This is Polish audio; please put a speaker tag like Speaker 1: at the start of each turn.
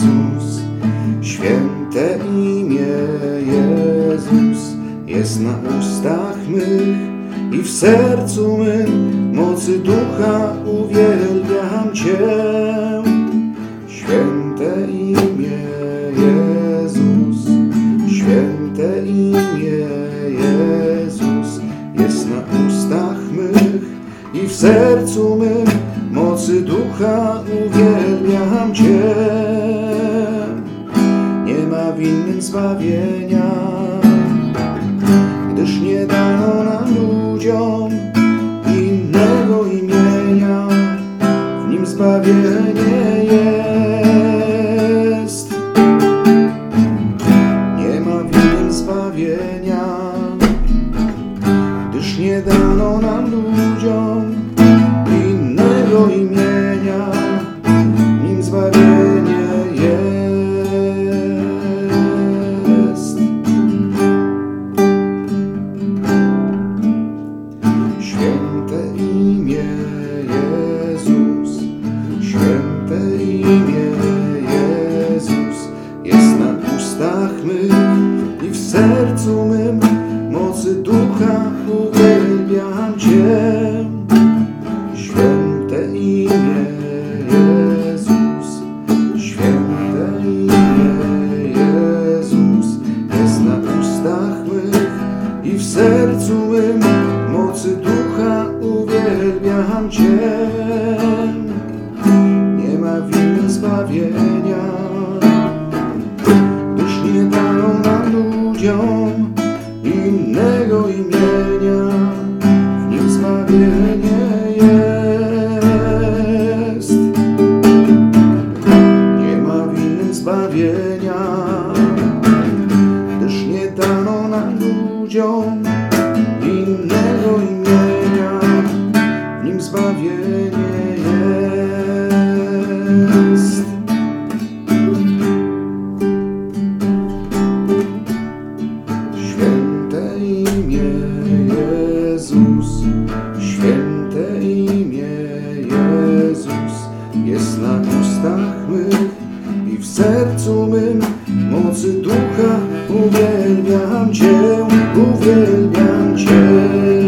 Speaker 1: Jezus, święte imię Jezus jest na ustach mych i w sercu mym mocy ducha uwielbiam Cię. Święte imię Jezus, święte imię Jezus jest na ustach mych i w sercu mym mocy ducha uwielbiam Cię. Nie ma w innym zbawienia, gdyż nie dano nam ludziom innego imienia, w nim zbawienie jest. Nie ma w innym zbawienia, gdyż nie dano nam ludziom innego imienia, imię Jezus jest na ustach mych i w sercu mym mocy ducha uwielbiam Cię. Święte imię Jezus, święte imię Jezus jest na ustach mych i w sercu mym mocy ducha uwielbiam Cię. Innego imienia, w nim zbawienie jest. Nie ma w innym zbawienia, gdyż nie dano nam ludziom jest na ustach mych i w sercu mym mocy ducha uwielbiam Cię, uwielbiam Cię.